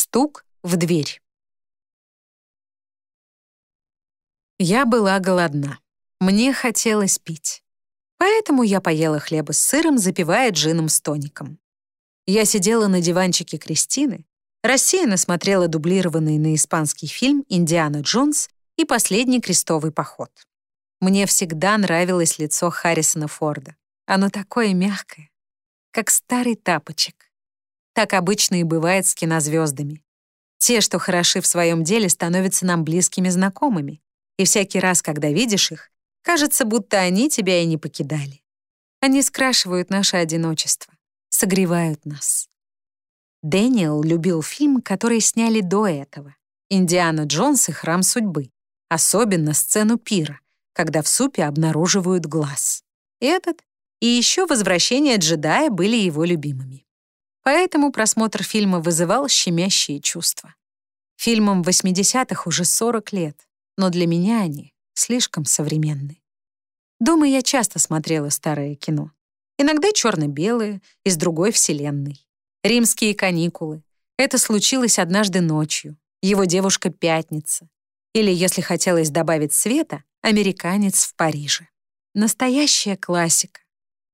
Стук в дверь. Я была голодна. Мне хотелось пить. Поэтому я поела хлеба с сыром, запивая джином с тоником. Я сидела на диванчике Кристины, рассеянно смотрела дублированный на испанский фильм «Индиана Джонс» и «Последний крестовый поход». Мне всегда нравилось лицо Харрисона Форда. Оно такое мягкое, как старый тапочек. Так обычно и бывает с кинозвездами. Те, что хороши в своем деле, становятся нам близкими знакомыми. И всякий раз, когда видишь их, кажется, будто они тебя и не покидали. Они скрашивают наше одиночество, согревают нас. Дэниел любил фильм, который сняли до этого. «Индиана Джонс и храм судьбы». Особенно сцену пира, когда в супе обнаруживают глаз. Этот и еще «Возвращение джедая» были его любимыми. Поэтому просмотр фильма вызывал щемящие чувства. Фильмам 80-х уже 40 лет, но для меня они слишком современны. Дома я часто смотрела старое кино. Иногда черно-белое, из другой вселенной. Римские каникулы. Это случилось однажды ночью. Его девушка Пятница. Или, если хотелось добавить света, американец в Париже. Настоящая классика.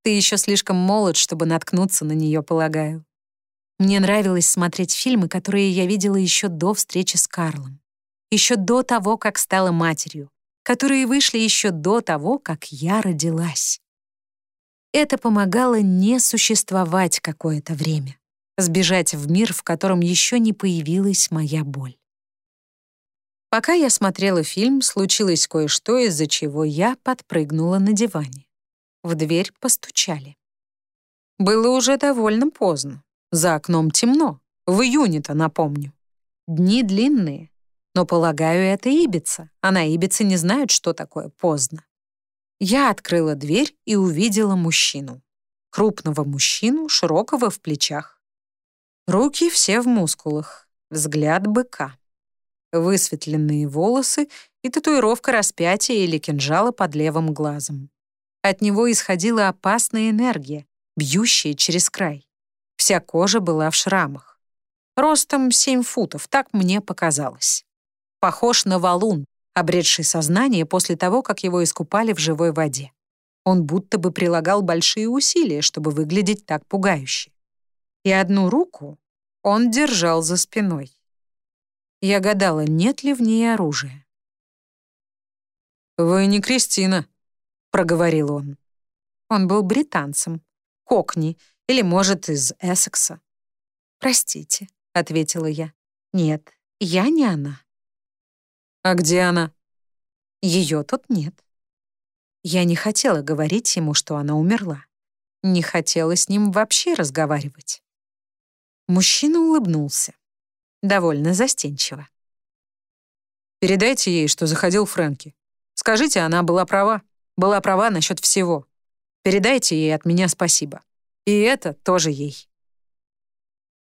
Ты еще слишком молод, чтобы наткнуться на нее, полагаю. Мне нравилось смотреть фильмы, которые я видела еще до встречи с Карлом, еще до того, как стала матерью, которые вышли еще до того, как я родилась. Это помогало не существовать какое-то время, сбежать в мир, в котором еще не появилась моя боль. Пока я смотрела фильм, случилось кое-что, из-за чего я подпрыгнула на диване. В дверь постучали. Было уже довольно поздно. За окном темно. В июне-то, напомню. Дни длинные. Но, полагаю, это Ибица, а на Ибице не знают, что такое поздно. Я открыла дверь и увидела мужчину. Крупного мужчину, широкого в плечах. Руки все в мускулах, взгляд быка. Высветленные волосы и татуировка распятия или кинжала под левым глазом. От него исходила опасная энергия, бьющая через край. Вся кожа была в шрамах. Ростом 7 футов, так мне показалось. Похож на валун, обретший сознание после того, как его искупали в живой воде. Он будто бы прилагал большие усилия, чтобы выглядеть так пугающе. И одну руку он держал за спиной. Я гадала, нет ли в ней оружия. «Вы не Кристина», — проговорил он. Он был британцем, кокни или, может, из Эссекса. «Простите», — ответила я. «Нет, я не она». «А где она?» Ее тут нет. Я не хотела говорить ему, что она умерла. Не хотела с ним вообще разговаривать. Мужчина улыбнулся. Довольно застенчиво. «Передайте ей, что заходил Фрэнки. Скажите, она была права. Была права насчет всего. Передайте ей от меня спасибо». И это тоже ей.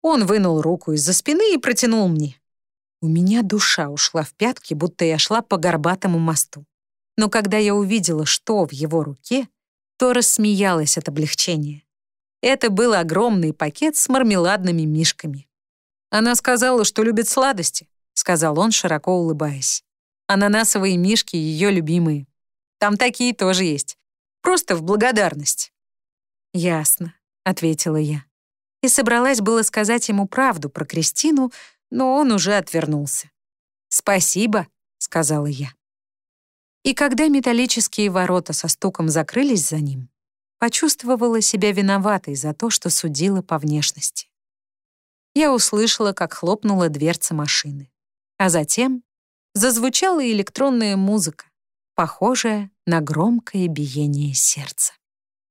Он вынул руку из-за спины и протянул мне. У меня душа ушла в пятки, будто я шла по горбатому мосту. Но когда я увидела, что в его руке, то рассмеялась от облегчения. Это был огромный пакет с мармеладными мишками. «Она сказала, что любит сладости», — сказал он, широко улыбаясь. «Ананасовые мишки — ее любимые. Там такие тоже есть. Просто в благодарность». «Ясно. — ответила я. И собралась было сказать ему правду про Кристину, но он уже отвернулся. «Спасибо», — сказала я. И когда металлические ворота со стуком закрылись за ним, почувствовала себя виноватой за то, что судила по внешности. Я услышала, как хлопнула дверца машины. А затем зазвучала электронная музыка, похожая на громкое биение сердца.